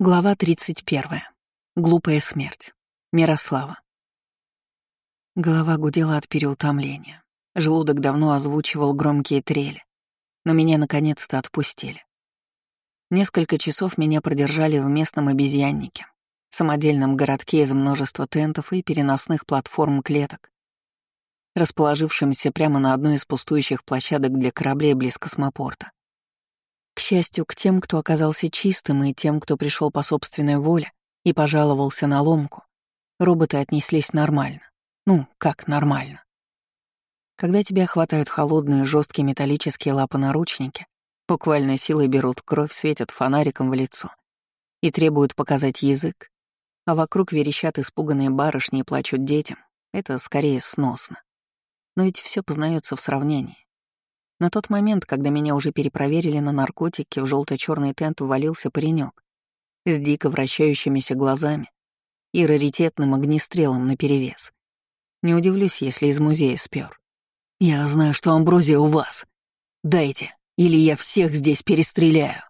Глава 31. Глупая смерть. Мирослава. Голова гудела от переутомления. Желудок давно озвучивал громкие трели. Но меня наконец-то отпустили. Несколько часов меня продержали в местном обезьяннике, самодельном городке из множества тентов и переносных платформ клеток, расположившемся прямо на одной из пустующих площадок для кораблей близ космопорта. Счастью, к тем, кто оказался чистым, и тем, кто пришел по собственной воле и пожаловался на ломку, роботы отнеслись нормально. Ну, как нормально. Когда тебя хватают холодные жесткие металлические лапы-наручники, буквально силой берут кровь, светят фонариком в лицо и требуют показать язык, а вокруг верещат испуганные барышни и плачут детям, это скорее сносно. Но ведь все познается в сравнении. На тот момент, когда меня уже перепроверили на наркотики, в желто черный тент ввалился паренек с дико вращающимися глазами и раритетным огнестрелом наперевес. Не удивлюсь, если из музея спер. «Я знаю, что амброзия у вас. Дайте, или я всех здесь перестреляю».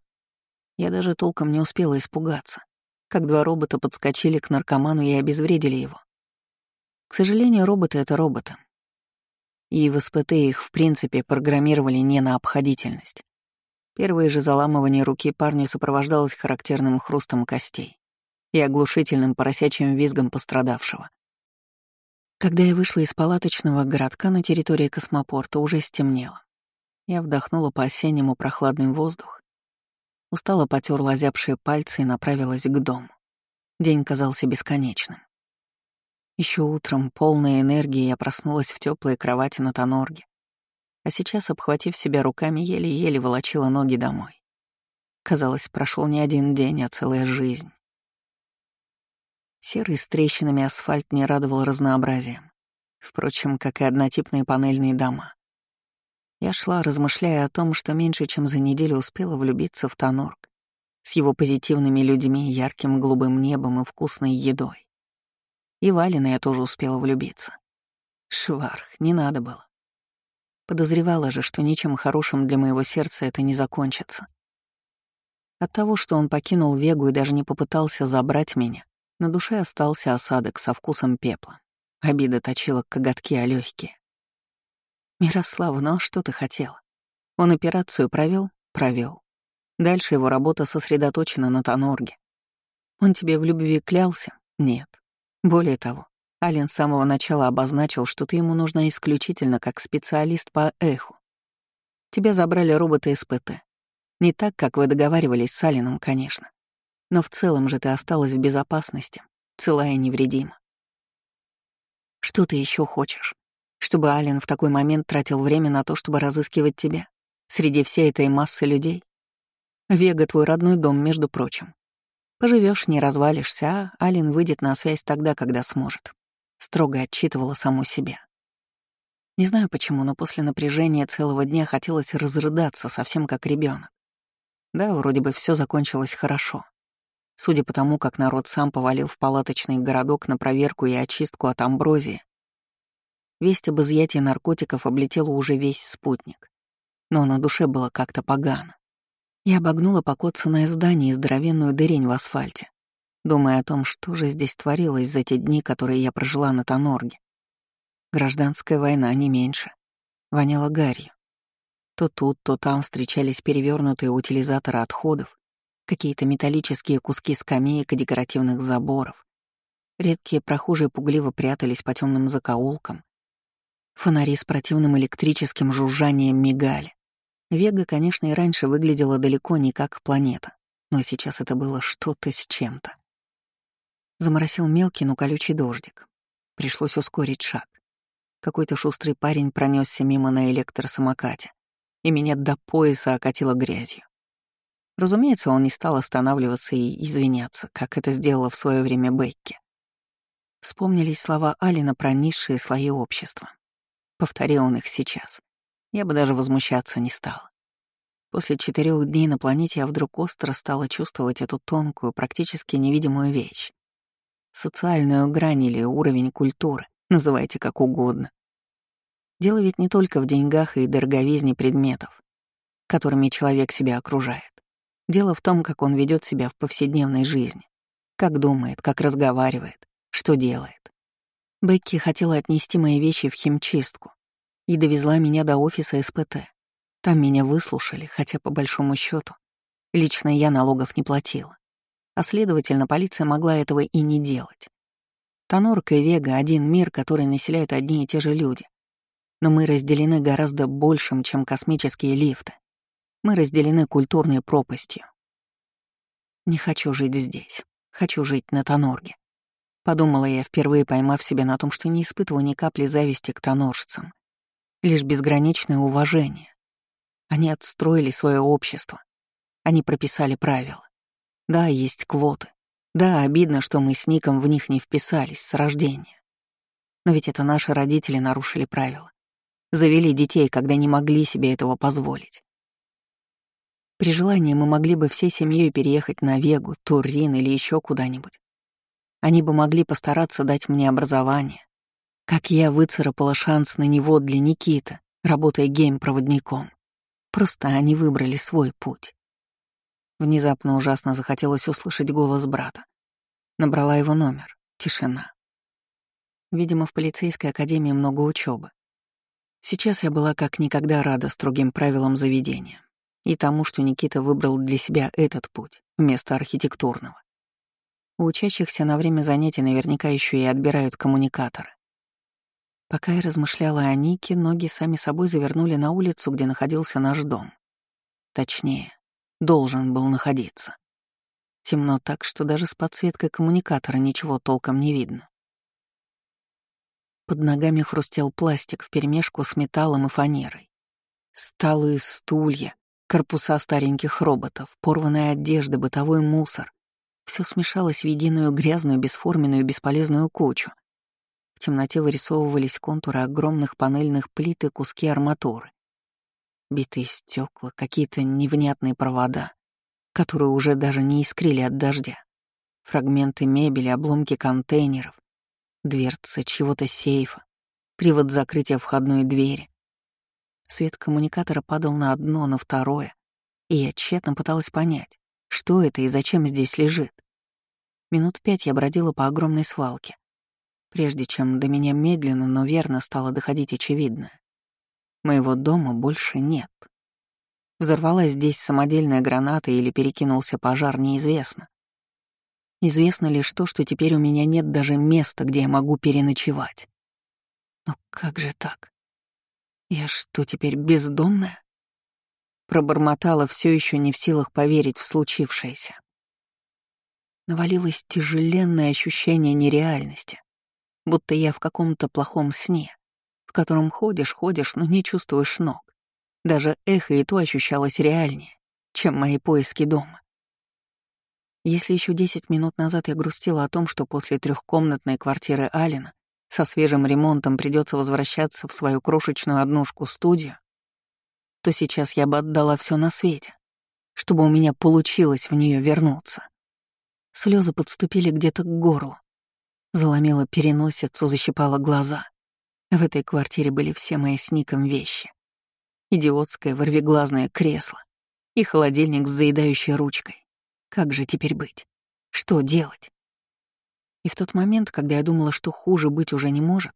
Я даже толком не успела испугаться, как два робота подскочили к наркоману и обезвредили его. К сожалению, роботы — это роботы и в их в принципе программировали не на обходительность. Первое же заламывание руки парня сопровождалось характерным хрустом костей и оглушительным поросячьим визгом пострадавшего. Когда я вышла из палаточного городка на территории космопорта, уже стемнело. Я вдохнула по-осеннему прохладный воздух, устало потерла озябшие пальцы и направилась к дому. День казался бесконечным. Еще утром, полная энергии, я проснулась в теплой кровати на Тонорге. А сейчас, обхватив себя руками, еле-еле волочила ноги домой. Казалось, прошел не один день, а целая жизнь. Серый с трещинами асфальт не радовал разнообразием. Впрочем, как и однотипные панельные дома. Я шла, размышляя о том, что меньше чем за неделю успела влюбиться в Тонорг с его позитивными людьми, ярким голубым небом и вкусной едой. И Валина я тоже успела влюбиться. Шварх, не надо было. Подозревала же, что ничем хорошим для моего сердца это не закончится. От того, что он покинул Вегу и даже не попытался забрать меня, на душе остался осадок со вкусом пепла. Обида точила коготки о легкие. Мирослава, ну а что ты хотела? Он операцию провел? Провел. Дальше его работа сосредоточена на Тонорге. Он тебе в любви клялся? Нет. Более того, Ален с самого начала обозначил, что ты ему нужна исключительно как специалист по эху. Тебя забрали роботы СПТ. Не так, как вы договаривались с Алином, конечно. Но в целом же ты осталась в безопасности, целая и невредима. Что ты еще хочешь? Чтобы Ален в такой момент тратил время на то, чтобы разыскивать тебя? Среди всей этой массы людей? Вега — твой родной дом, между прочим. Поживешь, не развалишься, а Алин выйдет на связь тогда, когда сможет. Строго отчитывала саму себя. Не знаю почему, но после напряжения целого дня хотелось разрыдаться, совсем как ребенок. Да, вроде бы все закончилось хорошо. Судя по тому, как народ сам повалил в палаточный городок на проверку и очистку от амброзии, весть об изъятии наркотиков облетела уже весь спутник. Но на душе было как-то погано. Я обогнула покоцанное здание и здоровенную дырень в асфальте, думая о том, что же здесь творилось за те дни, которые я прожила на Тонорге. Гражданская война не меньше. Воняла гарью. То тут, то там встречались перевернутые утилизаторы отходов, какие-то металлические куски скамеек и декоративных заборов. Редкие прохожие пугливо прятались по темным закоулкам. Фонари с противным электрическим жужжанием мигали. Вега, конечно, и раньше выглядела далеко не как планета, но сейчас это было что-то с чем-то. Заморосил мелкий, но колючий дождик. Пришлось ускорить шаг. Какой-то шустрый парень пронесся мимо на электросамокате, и меня до пояса окатило грязью. Разумеется, он не стал останавливаться и извиняться, как это сделала в свое время Бекки. Вспомнились слова Алина про низшие слои общества. Повторил он их сейчас я бы даже возмущаться не стала. После четырех дней на планете я вдруг остро стала чувствовать эту тонкую, практически невидимую вещь. Социальную грань или уровень культуры, называйте как угодно. Дело ведь не только в деньгах и дороговизне предметов, которыми человек себя окружает. Дело в том, как он ведет себя в повседневной жизни. Как думает, как разговаривает, что делает. Бекки хотела отнести мои вещи в химчистку и довезла меня до офиса СПТ. Там меня выслушали, хотя по большому счету лично я налогов не платила. А следовательно, полиция могла этого и не делать. Тонорка и Вега — один мир, который населяют одни и те же люди. Но мы разделены гораздо большим, чем космические лифты. Мы разделены культурной пропастью. Не хочу жить здесь. Хочу жить на Тонорге. Подумала я, впервые поймав себя на том, что не испытываю ни капли зависти к тоноржцам. Лишь безграничное уважение. Они отстроили свое общество. Они прописали правила. Да, есть квоты. Да, обидно, что мы с Ником в них не вписались с рождения. Но ведь это наши родители нарушили правила. Завели детей, когда не могли себе этого позволить. При желании мы могли бы всей семьей переехать на Вегу, Турин или еще куда-нибудь. Они бы могли постараться дать мне образование. Как я выцарапала шанс на него для Никиты, работая гейм-проводником. Просто они выбрали свой путь. Внезапно ужасно захотелось услышать голос брата. Набрала его номер. Тишина. Видимо, в полицейской академии много учебы. Сейчас я была как никогда рада строгим правилам заведения и тому, что Никита выбрал для себя этот путь вместо архитектурного. У учащихся на время занятий наверняка еще и отбирают коммуникаторы. Пока я размышляла о Нике, ноги сами собой завернули на улицу, где находился наш дом. Точнее, должен был находиться. Темно так, что даже с подсветкой коммуникатора ничего толком не видно. Под ногами хрустел пластик вперемешку с металлом и фанерой. Столы, стулья, Корпуса стареньких роботов, порванная одежда, бытовой мусор. Все смешалось в единую грязную, бесформенную, бесполезную кучу. В темноте вырисовывались контуры огромных панельных плит и куски арматуры. Битые стекла, какие-то невнятные провода, которые уже даже не искрили от дождя. Фрагменты мебели, обломки контейнеров, дверцы чего-то сейфа, привод закрытия входной двери. Свет коммуникатора падал на одно, на второе, и я тщетно пыталась понять, что это и зачем здесь лежит. Минут пять я бродила по огромной свалке, прежде чем до меня медленно, но верно стало доходить очевидное. Моего дома больше нет. Взорвалась здесь самодельная граната или перекинулся пожар, неизвестно. Известно лишь то, что теперь у меня нет даже места, где я могу переночевать. Но как же так? Я что, теперь бездомная? Пробормотала, все еще не в силах поверить в случившееся. Навалилось тяжеленное ощущение нереальности, будто я в каком-то плохом сне, в котором ходишь, ходишь, но не чувствуешь ног. Даже эхо и то ощущалось реальнее, чем мои поиски дома. Если еще десять минут назад я грустила о том, что после трехкомнатной квартиры Алина со свежим ремонтом придется возвращаться в свою крошечную однушку-студию, то сейчас я бы отдала все на свете, чтобы у меня получилось в нее вернуться. Слезы подступили где-то к горлу. Заломила переносицу, защипала глаза. В этой квартире были все мои с Ником вещи. Идиотское ворвиглазное кресло и холодильник с заедающей ручкой. Как же теперь быть? Что делать? И в тот момент, когда я думала, что хуже быть уже не может,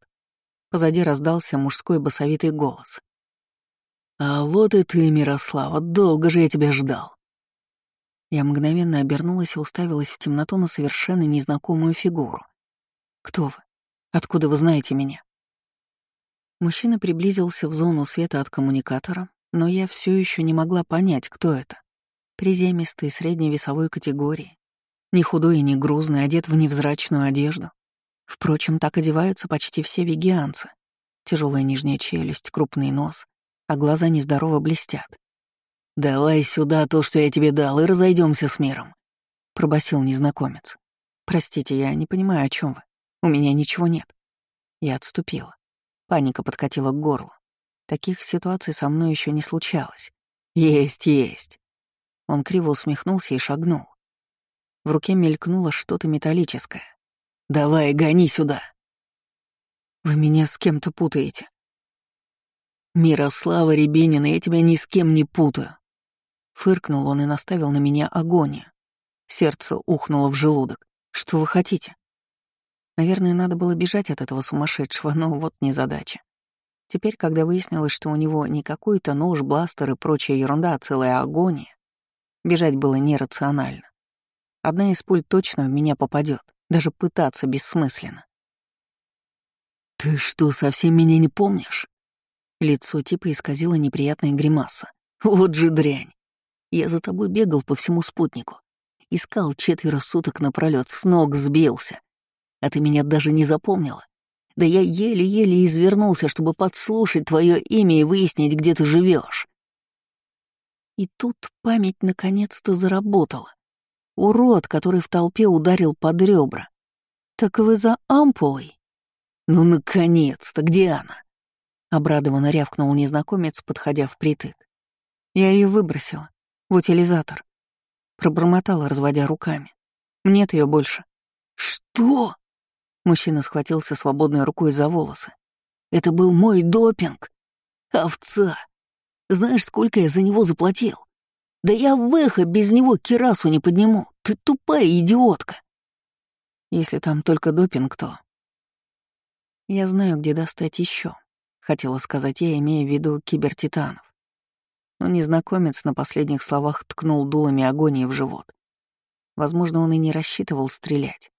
позади раздался мужской басовитый голос. «А вот и ты, Мирослава, долго же я тебя ждал!» Я мгновенно обернулась и уставилась в темноту на совершенно незнакомую фигуру. «Кто вы? Откуда вы знаете меня?» Мужчина приблизился в зону света от коммуникатора, но я все еще не могла понять, кто это. Приземистый, средней весовой категории, не худой и не грузный, одет в невзрачную одежду. Впрочем, так одеваются почти все вегианцы. Тяжелая нижняя челюсть, крупный нос, а глаза нездорово блестят. «Давай сюда то, что я тебе дал, и разойдемся с миром», — пробасил незнакомец. «Простите, я не понимаю, о чем вы. У меня ничего нет». Я отступила. Паника подкатила к горлу. Таких ситуаций со мной еще не случалось. «Есть, есть». Он криво усмехнулся и шагнул. В руке мелькнуло что-то металлическое. «Давай, гони сюда!» «Вы меня с кем-то путаете». «Мирослава Рябинина, я тебя ни с кем не путаю». Фыркнул он и наставил на меня агонию. Сердце ухнуло в желудок. Что вы хотите? Наверное, надо было бежать от этого сумасшедшего, но вот незадача. Теперь, когда выяснилось, что у него не какой-то нож, бластер и прочая ерунда, а целая агония, бежать было нерационально. Одна из пуль точно в меня попадет, даже пытаться бессмысленно. «Ты что, совсем меня не помнишь?» Лицо типа исказило неприятная гримаса. «Вот же дрянь! Я за тобой бегал по всему спутнику. Искал четверо суток напролёт, с ног сбился. А ты меня даже не запомнила. Да я еле-еле извернулся, чтобы подслушать твое имя и выяснить, где ты живешь. И тут память наконец-то заработала. Урод, который в толпе ударил под ребра. Так вы за ампулой? Ну, наконец-то, где она? Обрадованно рявкнул незнакомец, подходя впритык. Я ее выбросила. В утилизатор. Пробормотала, разводя руками. Нет ее больше. Что? Мужчина схватился свободной рукой за волосы. «Это был мой допинг! Овца! Знаешь, сколько я за него заплатил? Да я в без него кирасу не подниму! Ты тупая идиотка!» «Если там только допинг, то...» «Я знаю, где достать еще, хотела сказать я, имея в виду кибертитанов. Но незнакомец на последних словах ткнул дулами агонии в живот. Возможно, он и не рассчитывал стрелять.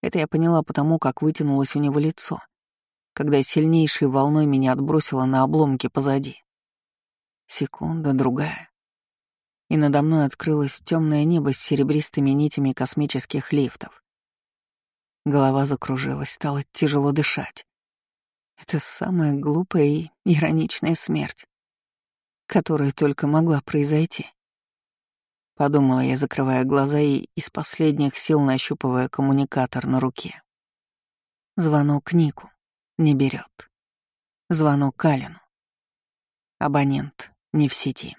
Это я поняла потому, как вытянулось у него лицо, когда сильнейшей волной меня отбросило на обломки позади. Секунда, другая. И надо мной открылось темное небо с серебристыми нитями космических лифтов. Голова закружилась, стало тяжело дышать. Это самая глупая и ироничная смерть, которая только могла произойти. Подумала я, закрывая глаза и из последних сил нащупывая коммуникатор на руке. Звонок Нику. Не берет. Звонок Калину. Абонент не в сети.